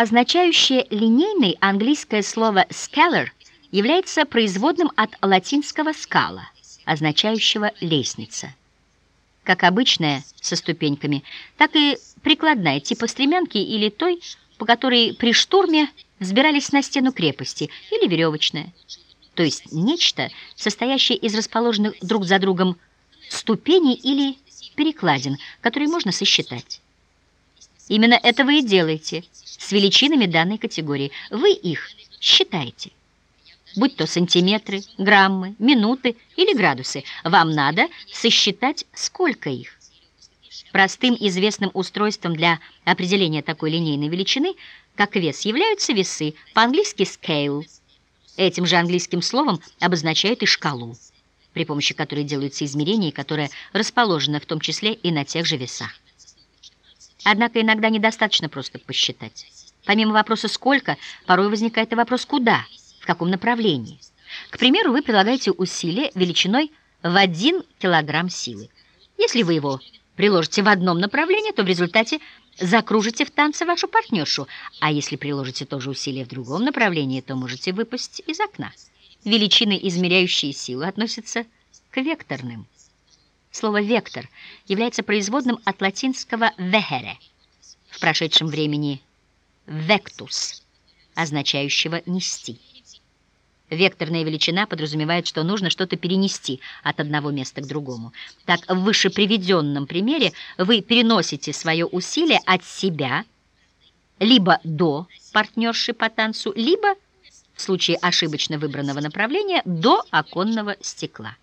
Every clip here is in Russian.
Означающее линейный английское слово «scalar» является производным от латинского «scala», означающего «лестница». Как обычная со ступеньками, так и прикладная типа стремянки или той, по которой при штурме взбирались на стену крепости, или веревочная, то есть нечто, состоящее из расположенных друг за другом ступеней или перекладин, которые можно сосчитать. Именно это вы и делаете с величинами данной категории. Вы их считаете. Будь то сантиметры, граммы, минуты или градусы, вам надо сосчитать, сколько их. Простым известным устройством для определения такой линейной величины, как вес, являются весы, по-английски scale. Этим же английским словом обозначают и шкалу, при помощи которой делаются измерения, которая расположена в том числе и на тех же весах. Однако иногда недостаточно просто посчитать. Помимо вопроса «сколько», порой возникает и вопрос «куда», в каком направлении. К примеру, вы прилагаете усилие величиной в 1 килограмм силы. Если вы его приложите в одном направлении, то в результате закружите в танце вашу партнершу, а если приложите то же усилие в другом направлении, то можете выпасть из окна. Величины, измеряющие силу, относятся к векторным. Слово «вектор» является производным от латинского «vehere» в прошедшем времени «vectus», означающего «нести». Векторная величина подразумевает, что нужно что-то перенести от одного места к другому. Так, в выше приведенном примере вы переносите свое усилие от себя либо до партнерши по танцу, либо, в случае ошибочно выбранного направления, до оконного стекла.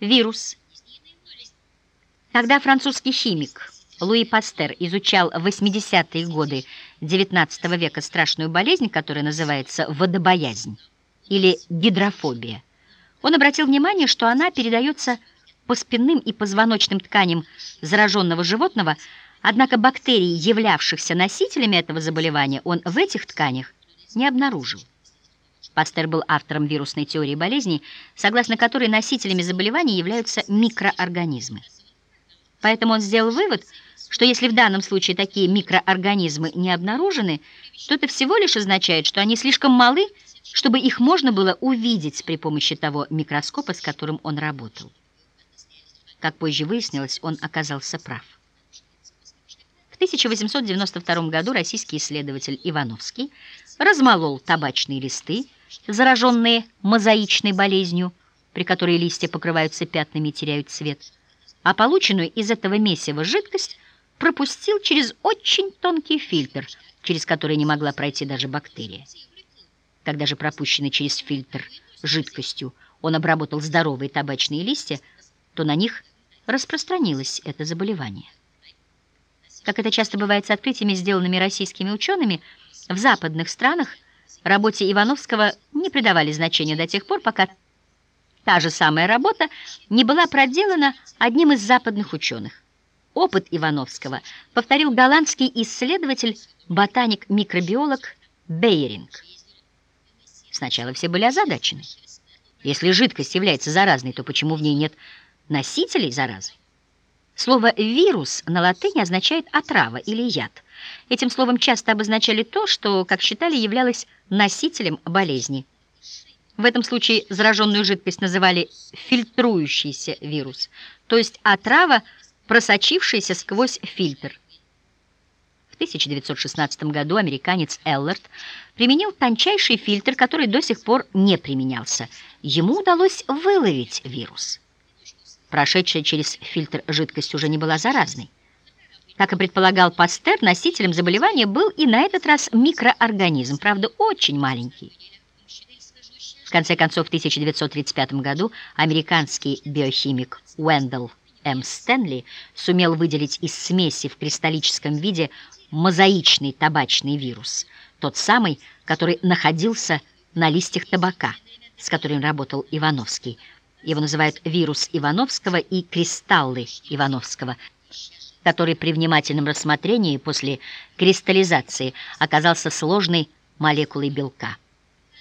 Вирус. Когда французский химик Луи Пастер изучал в 80-е годы XIX века страшную болезнь, которая называется водобоязнь или гидрофобия, он обратил внимание, что она передается по спинным и позвоночным тканям зараженного животного, однако бактерий, являвшихся носителями этого заболевания, он в этих тканях не обнаружил. Пастер был автором вирусной теории болезней, согласно которой носителями заболеваний являются микроорганизмы. Поэтому он сделал вывод, что если в данном случае такие микроорганизмы не обнаружены, то это всего лишь означает, что они слишком малы, чтобы их можно было увидеть при помощи того микроскопа, с которым он работал. Как позже выяснилось, он оказался прав. В 1892 году российский исследователь Ивановский размолол табачные листы, зараженные мозаичной болезнью, при которой листья покрываются пятнами и теряют цвет, а полученную из этого месива жидкость пропустил через очень тонкий фильтр, через который не могла пройти даже бактерия. Когда же пропущенный через фильтр жидкостью он обработал здоровые табачные листья, то на них распространилось это заболевание. Как это часто бывает с открытиями, сделанными российскими учеными, в западных странах работе Ивановского не придавали значения до тех пор, пока та же самая работа не была проделана одним из западных ученых. Опыт Ивановского повторил голландский исследователь, ботаник-микробиолог Бейеринг. Сначала все были озадачены. Если жидкость является заразной, то почему в ней нет носителей заразы? Слово «вирус» на латыни означает «отрава» или «яд». Этим словом часто обозначали то, что, как считали, являлось носителем болезни. В этом случае зараженную жидкость называли фильтрующийся вирус, то есть отрава, просочившаяся сквозь фильтр. В 1916 году американец Эллард применил тончайший фильтр, который до сих пор не применялся. Ему удалось выловить вирус. Прошедшая через фильтр жидкость уже не была заразной. Как и предполагал Пастер, носителем заболевания был и на этот раз микроорганизм, правда, очень маленький. В конце концов, в 1935 году американский биохимик Уэндell М. Стэнли сумел выделить из смеси в кристаллическом виде мозаичный табачный вирус, тот самый, который находился на листьях табака, с которым работал Ивановский, его называют вирус Ивановского и кристаллы Ивановского, который при внимательном рассмотрении после кристаллизации оказался сложной молекулой белка.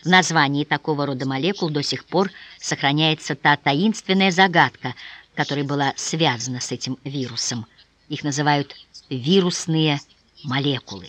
В названии такого рода молекул до сих пор сохраняется та таинственная загадка, которая была связана с этим вирусом. Их называют вирусные молекулы.